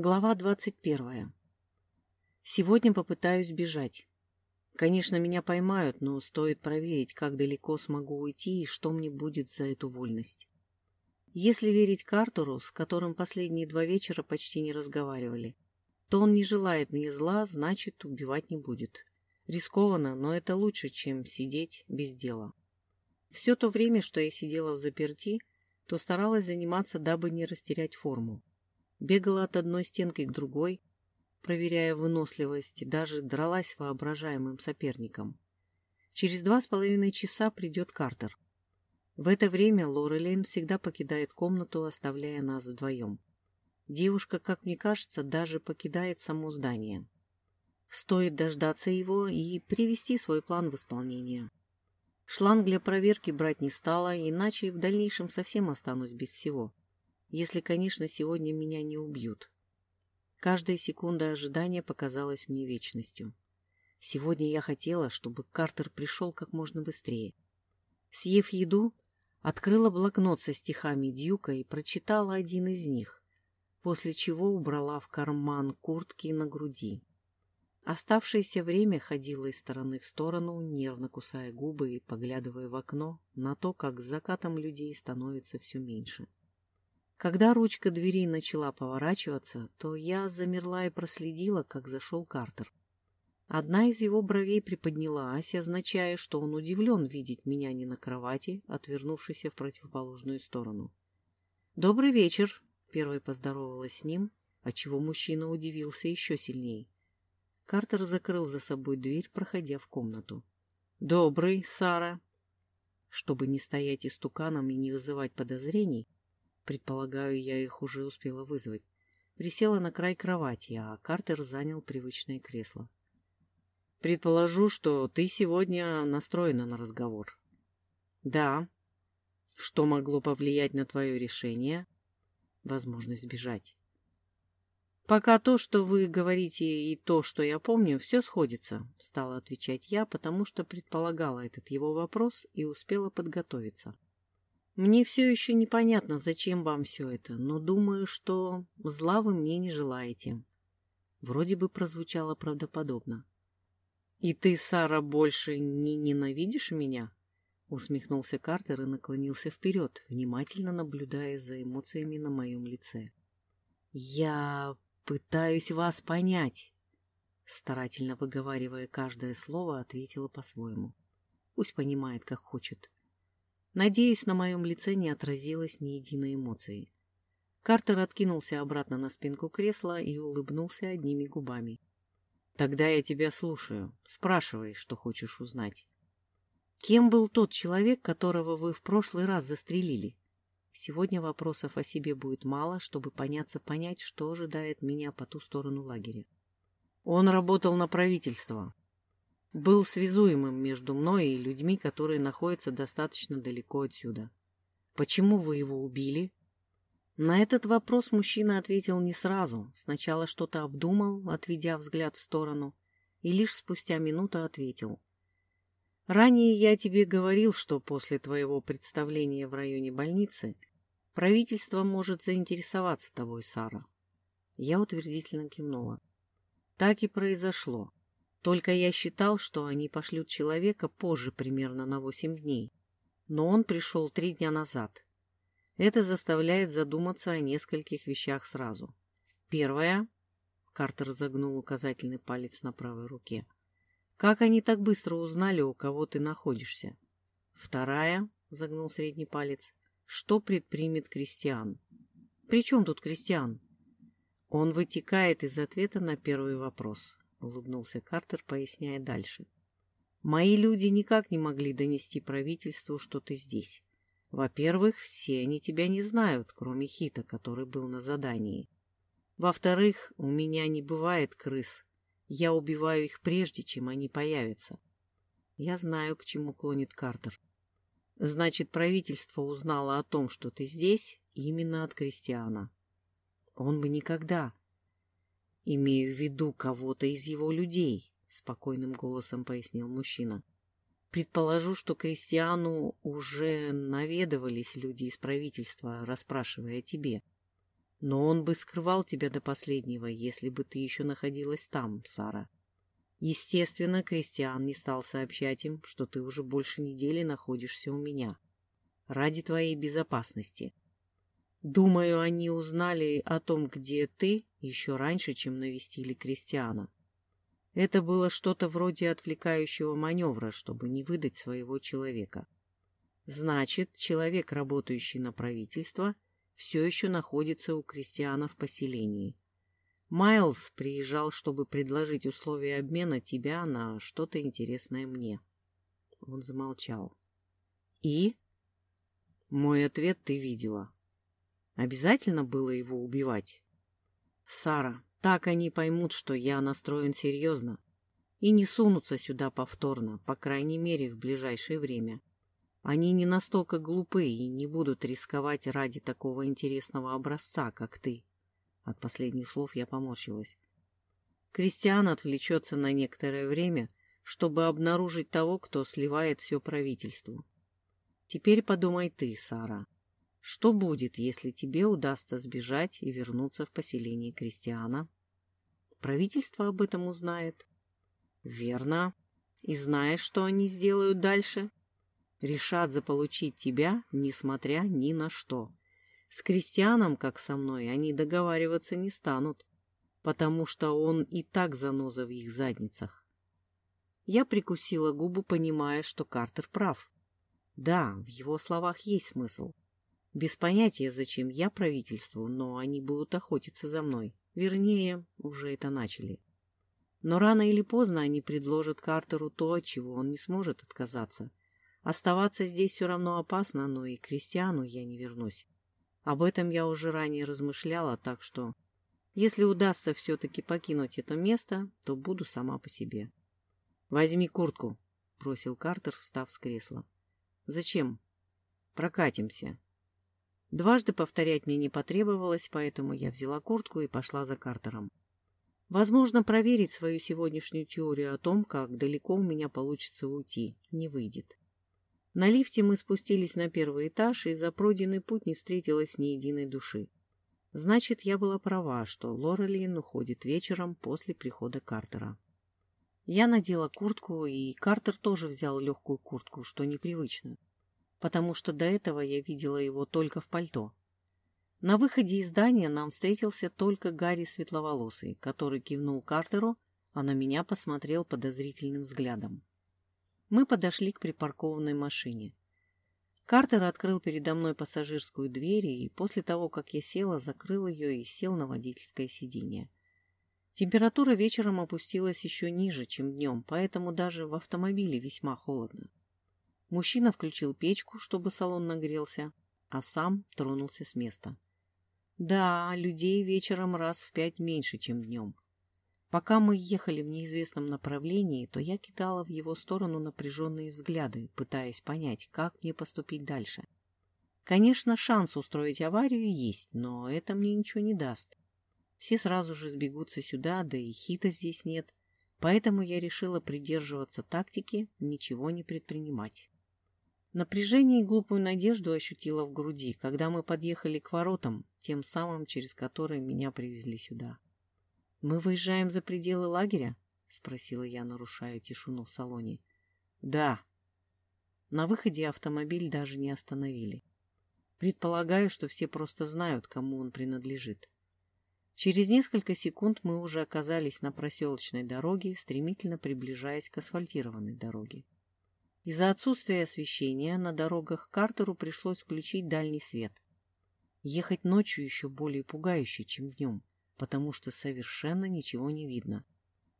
Глава двадцать первая. Сегодня попытаюсь бежать. Конечно, меня поймают, но стоит проверить, как далеко смогу уйти и что мне будет за эту вольность. Если верить Картуру, с которым последние два вечера почти не разговаривали, то он не желает мне зла, значит, убивать не будет. Рискованно, но это лучше, чем сидеть без дела. Все то время, что я сидела в заперти, то старалась заниматься, дабы не растерять форму. Бегала от одной стенки к другой, проверяя выносливость, даже дралась воображаемым соперником. Через два с половиной часа придет Картер. В это время Лорелейн всегда покидает комнату, оставляя нас вдвоем. Девушка, как мне кажется, даже покидает само здание. Стоит дождаться его и привести свой план в исполнение. Шланг для проверки брать не стала, иначе в дальнейшем совсем останусь без всего. Если, конечно, сегодня меня не убьют. Каждая секунда ожидания показалась мне вечностью. Сегодня я хотела, чтобы Картер пришел как можно быстрее. Съев еду, открыла блокнот со стихами Дьюка и прочитала один из них, после чего убрала в карман куртки на груди. Оставшееся время ходила из стороны в сторону, нервно кусая губы и поглядывая в окно на то, как с закатом людей становится все меньше. Когда ручка двери начала поворачиваться, то я замерла и проследила, как зашел Картер. Одна из его бровей приподнялась, означая, что он удивлен видеть меня не на кровати, отвернувшейся в противоположную сторону. «Добрый вечер!» — первой поздоровалась с ним, отчего мужчина удивился еще сильнее. Картер закрыл за собой дверь, проходя в комнату. «Добрый, Сара!» Чтобы не стоять истуканом и не вызывать подозрений, предполагаю, я их уже успела вызвать, присела на край кровати, а Картер занял привычное кресло. «Предположу, что ты сегодня настроена на разговор». «Да». «Что могло повлиять на твое решение?» «Возможность сбежать». «Пока то, что вы говорите, и то, что я помню, все сходится», — стала отвечать я, потому что предполагала этот его вопрос и успела подготовиться. «Мне все еще непонятно, зачем вам все это, но думаю, что зла вы мне не желаете». Вроде бы прозвучало правдоподобно. «И ты, Сара, больше не ненавидишь меня?» Усмехнулся Картер и наклонился вперед, внимательно наблюдая за эмоциями на моем лице. «Я «Пытаюсь вас понять», — старательно выговаривая каждое слово, ответила по-своему. «Пусть понимает, как хочет». Надеюсь, на моем лице не отразилось ни единой эмоции. Картер откинулся обратно на спинку кресла и улыбнулся одними губами. «Тогда я тебя слушаю. Спрашивай, что хочешь узнать». «Кем был тот человек, которого вы в прошлый раз застрелили?» Сегодня вопросов о себе будет мало, чтобы поняться понять, что ожидает меня по ту сторону лагеря. Он работал на правительство. Был связуемым между мной и людьми, которые находятся достаточно далеко отсюда. Почему вы его убили? На этот вопрос мужчина ответил не сразу. Сначала что-то обдумал, отведя взгляд в сторону, и лишь спустя минуту ответил. Ранее я тебе говорил, что после твоего представления в районе больницы Правительство может заинтересоваться тобой, Сара. Я утвердительно кивнула. Так и произошло. Только я считал, что они пошлют человека позже примерно на восемь дней. Но он пришел три дня назад. Это заставляет задуматься о нескольких вещах сразу. Первое. Картер загнул указательный палец на правой руке. Как они так быстро узнали, у кого ты находишься? Вторая. Загнул средний палец что предпримет Кристиан. При чем тут Кристиан? Он вытекает из ответа на первый вопрос, улыбнулся Картер, поясняя дальше. Мои люди никак не могли донести правительству, что ты здесь. Во-первых, все они тебя не знают, кроме Хита, который был на задании. Во-вторых, у меня не бывает крыс. Я убиваю их прежде, чем они появятся. Я знаю, к чему клонит Картер. Значит, правительство узнало о том, что ты здесь, именно от Кристиана. Он бы никогда... Имею в виду кого-то из его людей, спокойным голосом пояснил мужчина. Предположу, что Кристиану уже наведывались люди из правительства, расспрашивая тебе. Но он бы скрывал тебя до последнего, если бы ты еще находилась там, Сара. Естественно, Кристиан не стал сообщать им, что ты уже больше недели находишься у меня. Ради твоей безопасности. Думаю, они узнали о том, где ты, еще раньше, чем навестили Кристиана. Это было что-то вроде отвлекающего маневра, чтобы не выдать своего человека. Значит, человек, работающий на правительство, все еще находится у Кристиана в поселении. Майлз приезжал, чтобы предложить условия обмена тебя на что-то интересное мне. Он замолчал. И? Мой ответ ты видела. Обязательно было его убивать? Сара, так они поймут, что я настроен серьезно. И не сунутся сюда повторно, по крайней мере, в ближайшее время. Они не настолько глупы и не будут рисковать ради такого интересного образца, как ты. От последних слов я поморщилась. Кристиан отвлечется на некоторое время, чтобы обнаружить того, кто сливает все правительству. Теперь подумай ты, Сара. Что будет, если тебе удастся сбежать и вернуться в поселение Кристиана? Правительство об этом узнает. Верно. И знаешь, что они сделают дальше? Решат заполучить тебя, несмотря ни на что. С крестьяном, как со мной, они договариваться не станут, потому что он и так заноза в их задницах. Я прикусила губу, понимая, что Картер прав. Да, в его словах есть смысл. Без понятия, зачем я правительству, но они будут охотиться за мной. Вернее, уже это начали. Но рано или поздно они предложат Картеру то, от чего он не сможет отказаться. Оставаться здесь все равно опасно, но и крестьяну я не вернусь. Об этом я уже ранее размышляла, так что, если удастся все-таки покинуть это место, то буду сама по себе. — Возьми куртку, — бросил Картер, встав с кресла. — Зачем? — Прокатимся. Дважды повторять мне не потребовалось, поэтому я взяла куртку и пошла за Картером. Возможно, проверить свою сегодняшнюю теорию о том, как далеко у меня получится уйти, не выйдет. На лифте мы спустились на первый этаж, и за пройденный путь не встретилось ни единой души. Значит, я была права, что Лорелин уходит вечером после прихода Картера. Я надела куртку, и Картер тоже взял легкую куртку, что непривычно, потому что до этого я видела его только в пальто. На выходе из здания нам встретился только Гарри Светловолосый, который кивнул Картеру, а на меня посмотрел подозрительным взглядом. Мы подошли к припаркованной машине. Картер открыл передо мной пассажирскую дверь и после того, как я села, закрыл ее и сел на водительское сиденье. Температура вечером опустилась еще ниже, чем днем, поэтому даже в автомобиле весьма холодно. Мужчина включил печку, чтобы салон нагрелся, а сам тронулся с места. Да, людей вечером раз в пять меньше, чем днем. Пока мы ехали в неизвестном направлении, то я кидала в его сторону напряженные взгляды, пытаясь понять, как мне поступить дальше. Конечно, шанс устроить аварию есть, но это мне ничего не даст. Все сразу же сбегутся сюда, да и хита здесь нет, поэтому я решила придерживаться тактики ничего не предпринимать. Напряжение и глупую надежду ощутила в груди, когда мы подъехали к воротам, тем самым, через которые меня привезли сюда. «Мы выезжаем за пределы лагеря?» — спросила я, нарушая тишину в салоне. «Да». На выходе автомобиль даже не остановили. Предполагаю, что все просто знают, кому он принадлежит. Через несколько секунд мы уже оказались на проселочной дороге, стремительно приближаясь к асфальтированной дороге. Из-за отсутствия освещения на дорогах Картеру пришлось включить дальний свет. Ехать ночью еще более пугающе, чем днем потому что совершенно ничего не видно.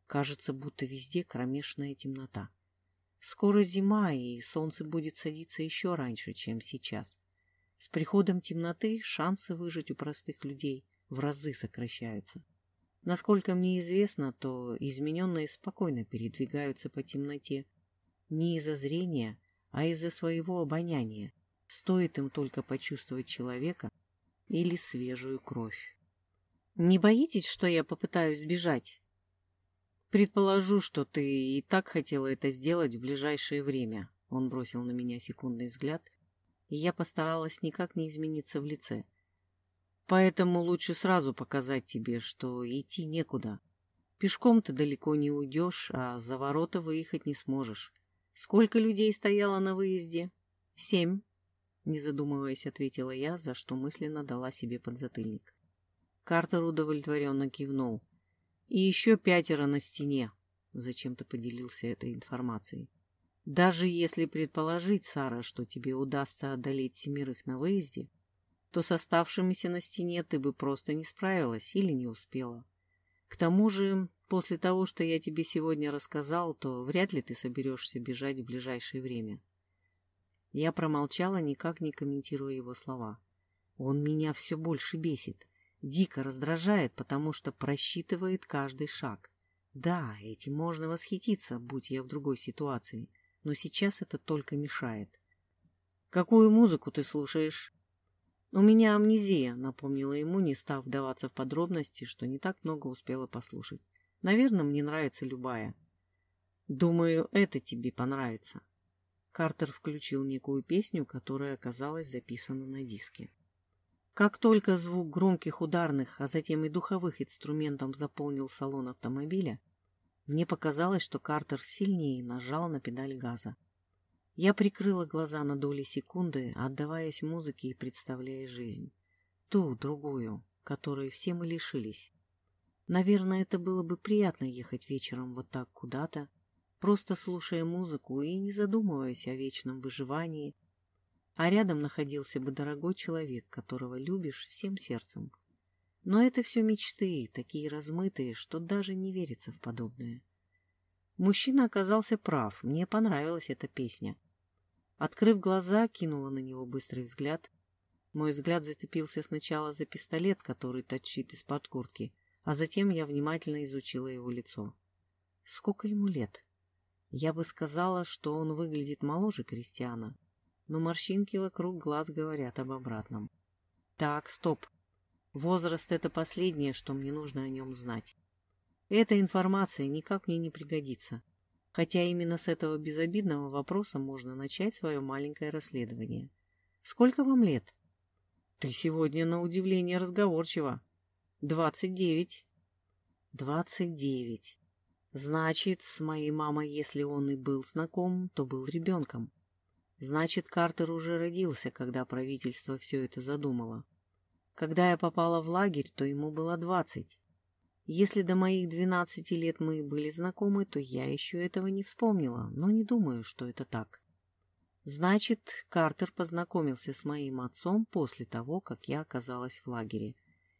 Кажется, будто везде кромешная темнота. Скоро зима, и солнце будет садиться еще раньше, чем сейчас. С приходом темноты шансы выжить у простых людей в разы сокращаются. Насколько мне известно, то измененные спокойно передвигаются по темноте не из-за зрения, а из-за своего обоняния. Стоит им только почувствовать человека или свежую кровь. Не боитесь, что я попытаюсь сбежать? Предположу, что ты и так хотела это сделать в ближайшее время. Он бросил на меня секундный взгляд, и я постаралась никак не измениться в лице. Поэтому лучше сразу показать тебе, что идти некуда. Пешком ты далеко не уйдешь, а за ворота выехать не сможешь. Сколько людей стояло на выезде? Семь. Не задумываясь, ответила я, за что мысленно дала себе подзатыльник. Картер удовлетворенно кивнул. И еще пятеро на стене. Зачем-то поделился этой информацией. Даже если предположить, Сара, что тебе удастся одолеть семерых на выезде, то с оставшимися на стене ты бы просто не справилась или не успела. К тому же, после того, что я тебе сегодня рассказал, то вряд ли ты соберешься бежать в ближайшее время. Я промолчала, никак не комментируя его слова. Он меня все больше бесит, дико раздражает, потому что просчитывает каждый шаг. Да, этим можно восхититься, будь я в другой ситуации, но сейчас это только мешает. «Какую музыку ты слушаешь?» «У меня амнезия», — напомнила ему, не став вдаваться в подробности, что не так много успела послушать. «Наверное, мне нравится любая». «Думаю, это тебе понравится». Картер включил некую песню, которая оказалась записана на диске. Как только звук громких ударных, а затем и духовых инструментов заполнил салон автомобиля, мне показалось, что Картер сильнее нажал на педаль газа. Я прикрыла глаза на доли секунды, отдаваясь музыке и представляя жизнь. Ту, другую, которой все мы лишились. Наверное, это было бы приятно ехать вечером вот так куда-то, просто слушая музыку и не задумываясь о вечном выживании, а рядом находился бы дорогой человек, которого любишь всем сердцем. Но это все мечты, такие размытые, что даже не верится в подобное. Мужчина оказался прав, мне понравилась эта песня — Открыв глаза, кинула на него быстрый взгляд. Мой взгляд зацепился сначала за пистолет, который торчит из-под куртки, а затем я внимательно изучила его лицо. Сколько ему лет? Я бы сказала, что он выглядит моложе Кристиана, но морщинки вокруг глаз говорят об обратном. Так, стоп. Возраст — это последнее, что мне нужно о нем знать. Эта информация никак мне не пригодится хотя именно с этого безобидного вопроса можно начать свое маленькое расследование. Сколько вам лет? Ты сегодня, на удивление, разговорчива. Двадцать девять. Двадцать девять. Значит, с моей мамой, если он и был знаком, то был ребенком. Значит, Картер уже родился, когда правительство все это задумало. Когда я попала в лагерь, то ему было двадцать. Если до моих двенадцати лет мы были знакомы, то я еще этого не вспомнила, но не думаю, что это так. Значит, Картер познакомился с моим отцом после того, как я оказалась в лагере.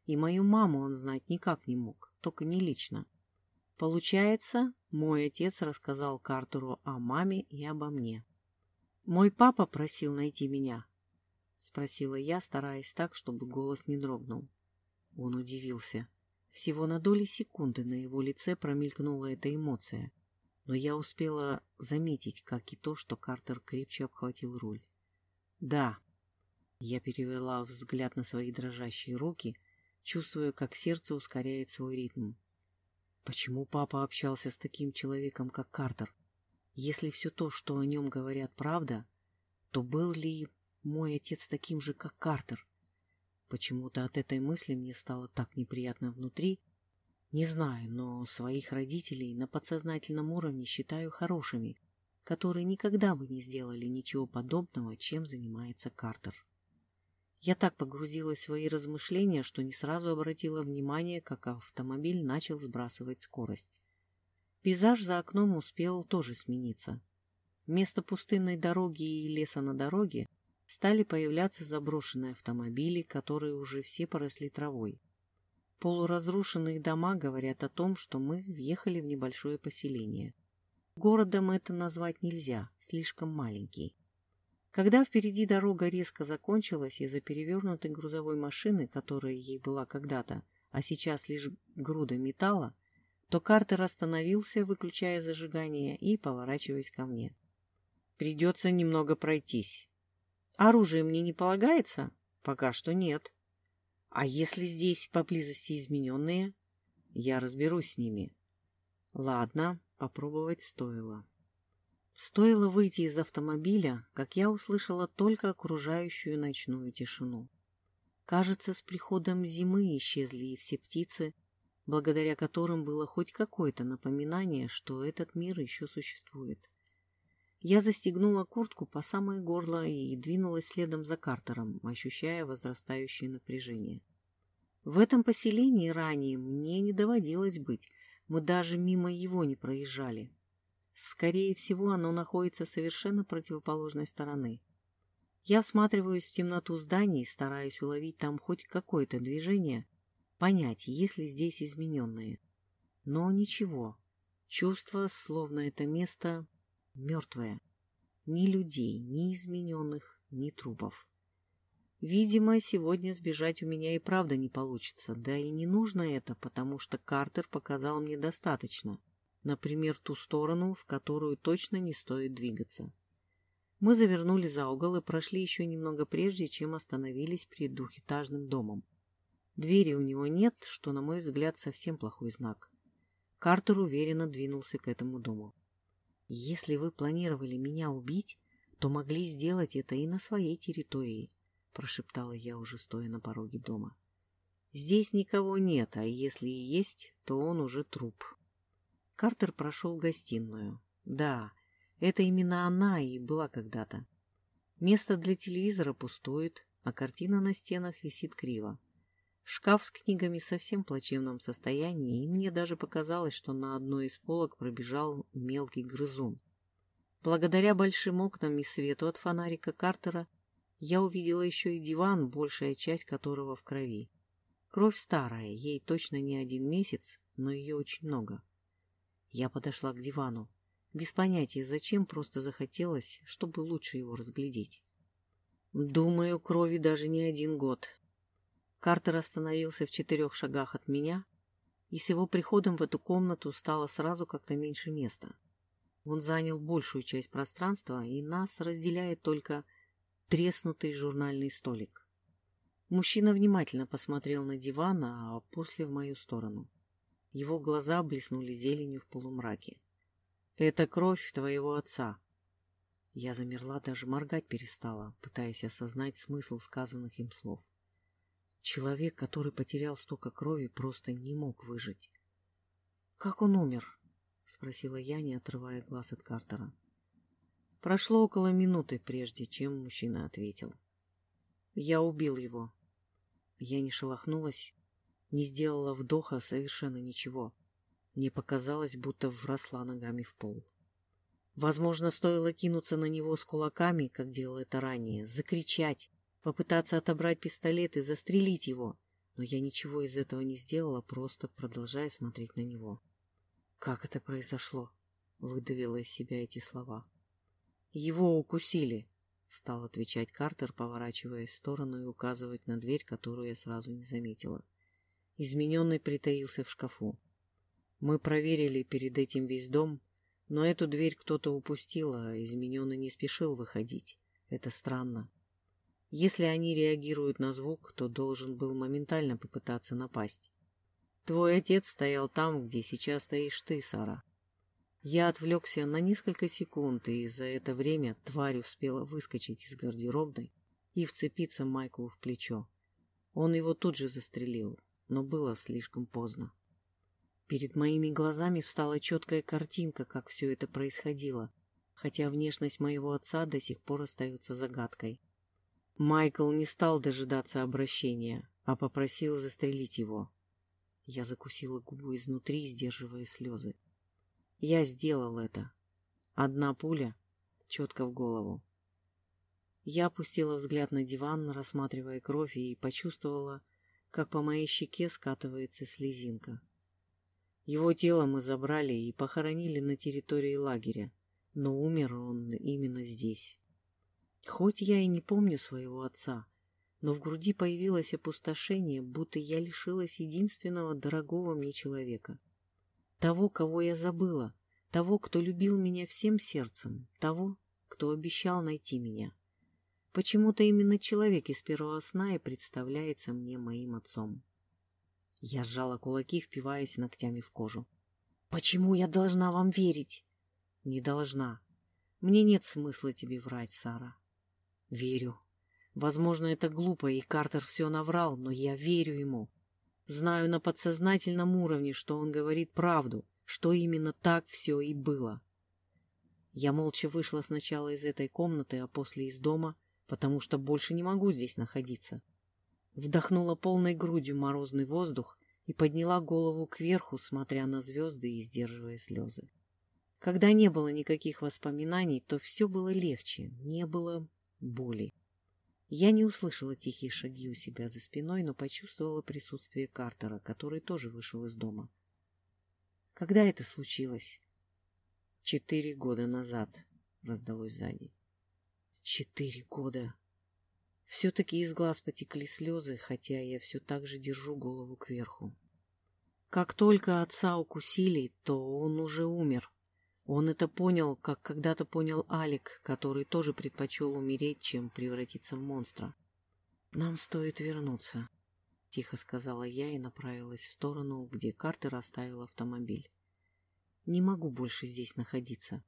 И мою маму он знать никак не мог, только не лично. Получается, мой отец рассказал Картеру о маме и обо мне. «Мой папа просил найти меня?» — спросила я, стараясь так, чтобы голос не дрогнул. Он удивился. Всего на доли секунды на его лице промелькнула эта эмоция, но я успела заметить, как и то, что Картер крепче обхватил руль. «Да». Я перевела взгляд на свои дрожащие руки, чувствуя, как сердце ускоряет свой ритм. Почему папа общался с таким человеком, как Картер? Если все то, что о нем говорят, правда, то был ли мой отец таким же, как Картер? Почему-то от этой мысли мне стало так неприятно внутри. Не знаю, но своих родителей на подсознательном уровне считаю хорошими, которые никогда бы не сделали ничего подобного, чем занимается Картер. Я так погрузилась в свои размышления, что не сразу обратила внимание, как автомобиль начал сбрасывать скорость. Пейзаж за окном успел тоже смениться. Вместо пустынной дороги и леса на дороге стали появляться заброшенные автомобили, которые уже все поросли травой. Полуразрушенные дома говорят о том, что мы въехали в небольшое поселение. Городом это назвать нельзя, слишком маленький. Когда впереди дорога резко закончилась из-за перевернутой грузовой машины, которая ей была когда-то, а сейчас лишь груда металла, то Картер остановился, выключая зажигание и поворачиваясь ко мне. «Придется немного пройтись. Оружие мне не полагается? Пока что нет. А если здесь поблизости измененные? Я разберусь с ними. Ладно, попробовать стоило. Стоило выйти из автомобиля, как я услышала только окружающую ночную тишину. Кажется, с приходом зимы исчезли и все птицы, благодаря которым было хоть какое-то напоминание, что этот мир еще существует. Я застегнула куртку по самое горло и двинулась следом за Картером, ощущая возрастающее напряжение. В этом поселении ранее мне не доводилось быть, мы даже мимо его не проезжали. Скорее всего, оно находится совершенно противоположной стороны. Я всматриваюсь в темноту зданий, стараюсь уловить там хоть какое-то движение, понять, есть ли здесь измененные. Но ничего. Чувство, словно это место мертвое. Ни людей, ни измененных, ни трупов. Видимо, сегодня сбежать у меня и правда не получится, да и не нужно это, потому что Картер показал мне достаточно. Например, ту сторону, в которую точно не стоит двигаться. Мы завернули за угол и прошли еще немного прежде, чем остановились перед двухэтажным домом. Двери у него нет, что, на мой взгляд, совсем плохой знак. Картер уверенно двинулся к этому дому. «Если вы планировали меня убить, то могли сделать это и на своей территории», — прошептала я, уже стоя на пороге дома. «Здесь никого нет, а если и есть, то он уже труп». Картер прошел в гостиную. Да, это именно она и была когда-то. Место для телевизора пустует, а картина на стенах висит криво. Шкаф с книгами в совсем плачевном состоянии, и мне даже показалось, что на одной из полок пробежал мелкий грызун. Благодаря большим окнам и свету от фонарика Картера я увидела еще и диван, большая часть которого в крови. Кровь старая, ей точно не один месяц, но ее очень много. Я подошла к дивану. Без понятия зачем, просто захотелось, чтобы лучше его разглядеть. Думаю, крови даже не один год. Картер остановился в четырех шагах от меня, и с его приходом в эту комнату стало сразу как-то меньше места. Он занял большую часть пространства, и нас разделяет только треснутый журнальный столик. Мужчина внимательно посмотрел на диван, а после в мою сторону. Его глаза блеснули зеленью в полумраке. Это кровь твоего отца. Я замерла, даже моргать перестала, пытаясь осознать смысл сказанных им слов. Человек, который потерял столько крови, просто не мог выжить. «Как он умер?» — спросила я, не отрывая глаз от Картера. Прошло около минуты, прежде чем мужчина ответил. «Я убил его». Я не шелохнулась, не сделала вдоха, совершенно ничего. Мне показалось, будто вросла ногами в пол. Возможно, стоило кинуться на него с кулаками, как делал это ранее, закричать, попытаться отобрать пистолет и застрелить его, но я ничего из этого не сделала, просто продолжая смотреть на него. «Как это произошло?» — выдавила из себя эти слова. «Его укусили», — стал отвечать Картер, поворачиваясь в сторону и указывать на дверь, которую я сразу не заметила. Измененный притаился в шкафу. Мы проверили перед этим весь дом, но эту дверь кто-то упустил, а измененный не спешил выходить. Это странно. Если они реагируют на звук, то должен был моментально попытаться напасть. Твой отец стоял там, где сейчас стоишь ты, Сара. Я отвлекся на несколько секунд, и за это время тварь успела выскочить из гардеробной и вцепиться Майклу в плечо. Он его тут же застрелил, но было слишком поздно. Перед моими глазами встала четкая картинка, как все это происходило, хотя внешность моего отца до сих пор остается загадкой. Майкл не стал дожидаться обращения, а попросил застрелить его. Я закусила губу изнутри, сдерживая слезы. Я сделал это. Одна пуля четко в голову. Я опустила взгляд на диван, рассматривая кровь, и почувствовала, как по моей щеке скатывается слезинка. Его тело мы забрали и похоронили на территории лагеря, но умер он именно здесь. Хоть я и не помню своего отца, но в груди появилось опустошение, будто я лишилась единственного дорогого мне человека. Того, кого я забыла, того, кто любил меня всем сердцем, того, кто обещал найти меня. Почему-то именно человек из первого сна и представляется мне моим отцом. Я сжала кулаки, впиваясь ногтями в кожу. «Почему я должна вам верить?» «Не должна. Мне нет смысла тебе врать, Сара». «Верю. Возможно, это глупо, и Картер все наврал, но я верю ему. Знаю на подсознательном уровне, что он говорит правду, что именно так все и было. Я молча вышла сначала из этой комнаты, а после из дома, потому что больше не могу здесь находиться. Вдохнула полной грудью морозный воздух и подняла голову кверху, смотря на звезды и сдерживая слезы. Когда не было никаких воспоминаний, то все было легче, не было боли. Я не услышала тихие шаги у себя за спиной, но почувствовала присутствие Картера, который тоже вышел из дома. Когда это случилось? Четыре года назад, раздалось сзади. Четыре года. Все-таки из глаз потекли слезы, хотя я все так же держу голову кверху. Как только отца укусили, то он уже умер. Он это понял, как когда-то понял Алик, который тоже предпочел умереть, чем превратиться в монстра. «Нам стоит вернуться», — тихо сказала я и направилась в сторону, где Картер оставил автомобиль. «Не могу больше здесь находиться.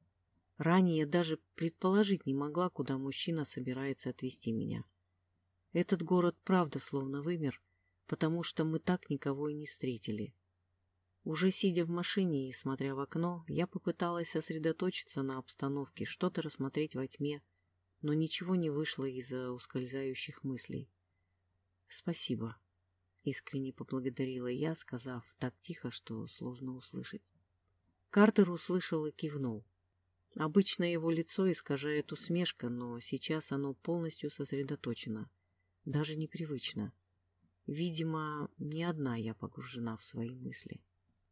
Ранее я даже предположить не могла, куда мужчина собирается отвезти меня. Этот город правда словно вымер, потому что мы так никого и не встретили. Уже сидя в машине и смотря в окно, я попыталась сосредоточиться на обстановке, что-то рассмотреть во тьме, но ничего не вышло из-за ускользающих мыслей. «Спасибо», — искренне поблагодарила я, сказав так тихо, что сложно услышать. Картер услышал и кивнул. Обычно его лицо искажает усмешка, но сейчас оно полностью сосредоточено. Даже непривычно. Видимо, не одна я погружена в свои мысли.